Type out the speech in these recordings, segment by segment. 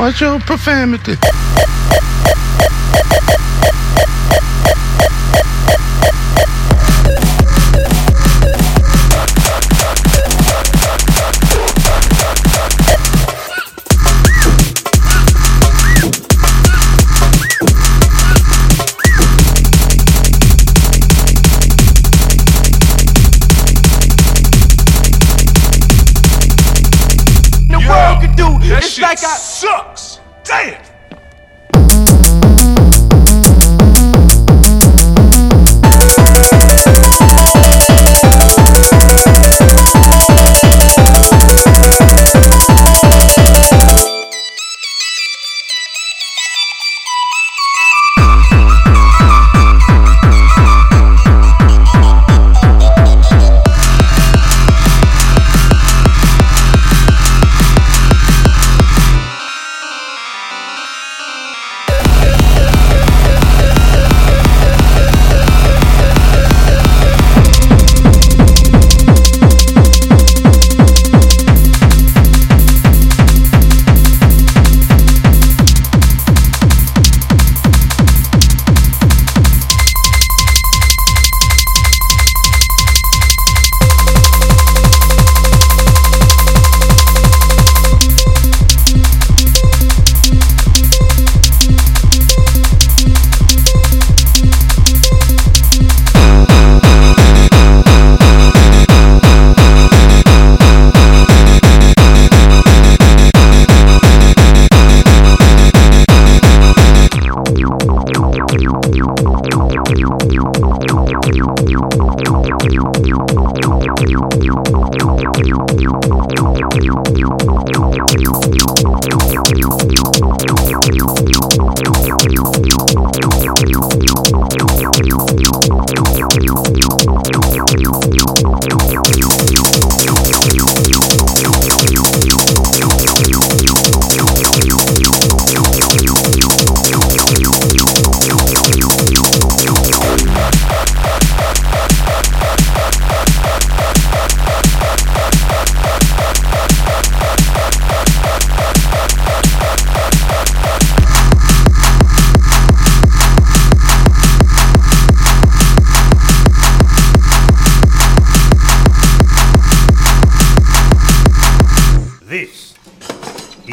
Watch your profanity. That shit sucks. Damn.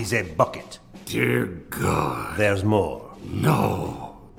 Is a bucket. Dear God. There's more. No.